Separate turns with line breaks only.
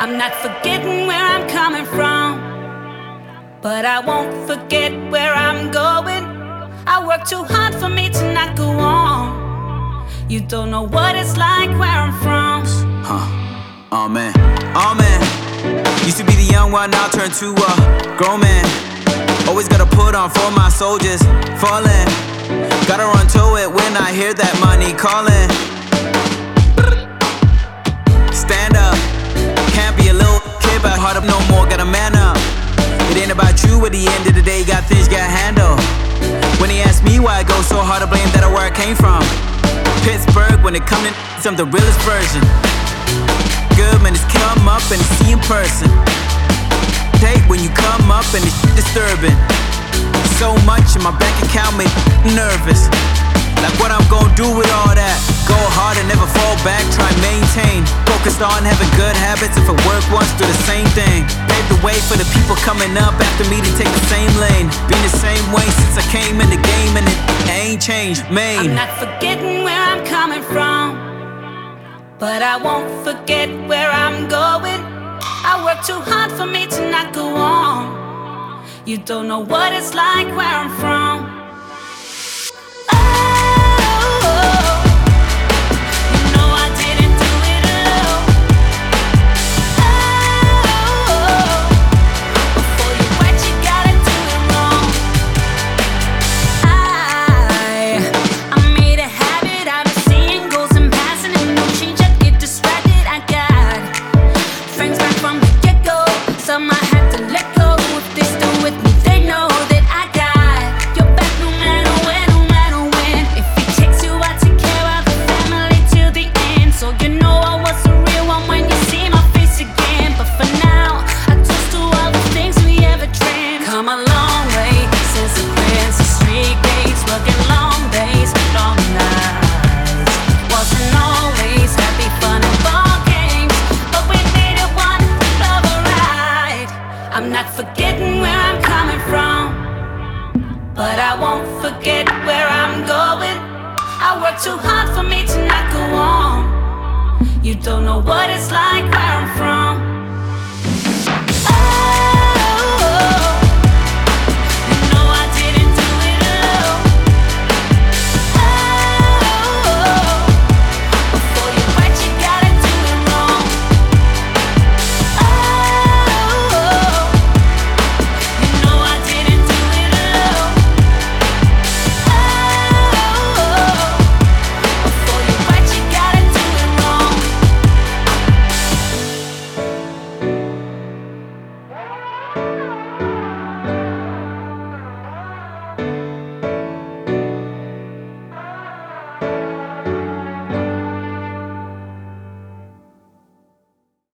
I'm not forgetting where I'm coming from, but I won't forget where I'm going. I work too hard for me to not go on. You don't know what it's like where I'm from.
Huh. Oh man. Oh man. Used to be the young one, now turned to a grown man. Always gotta put on for my soldiers. Falling. Gotta run to it when I hear that money calling. The end of the day. Got things got handled. When he asked me why I go so hard to blame that I where I came from. Pittsburgh, when it come to I'm the realest version. Good man, it's come up and see in person. Take when you come up and it's disturbing. So much in my bank account made nervous. Like what I'm gonna do with all that? Go hard and never fall back, try maintain. Focused on having good habits. If it work once, do the same thing. Pave the way for the people coming up after me to take the same lane. Been the same way since I came in the game and it ain't changed. Main.
I'm not forgetting where I'm coming from, but I won't forget where I'm going. I work too hard for me to not go on. You don't know what it's like where I'm from. Too hard for me to not go on. You don't know what it's like from.